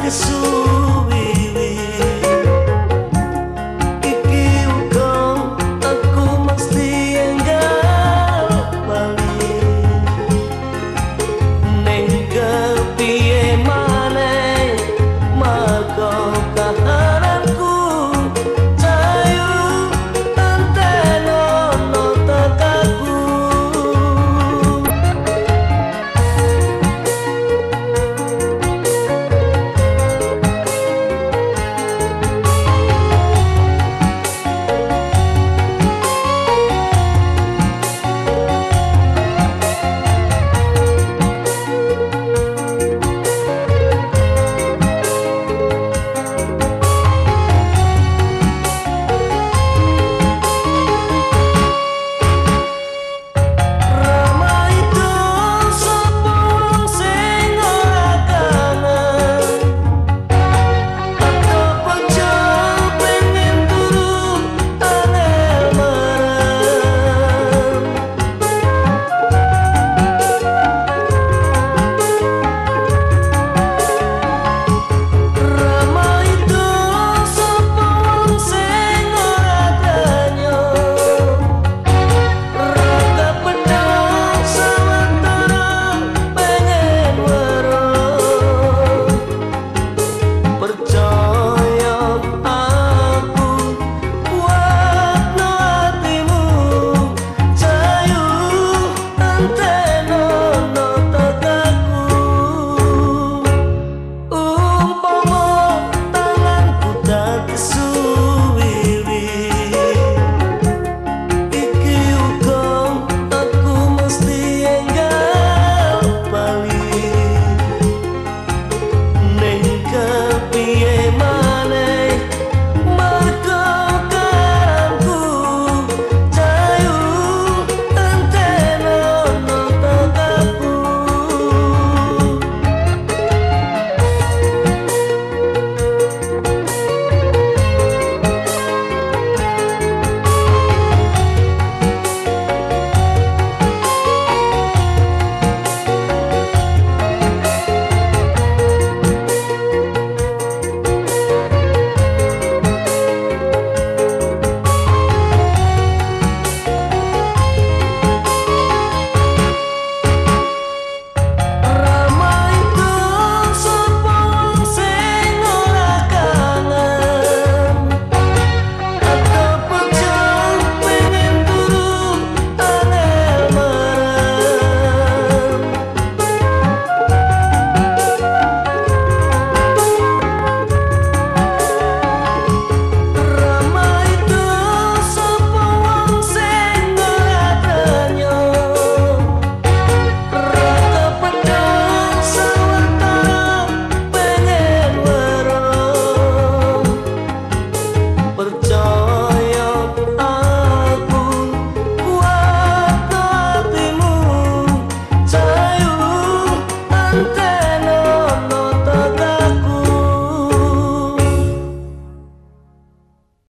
pessoa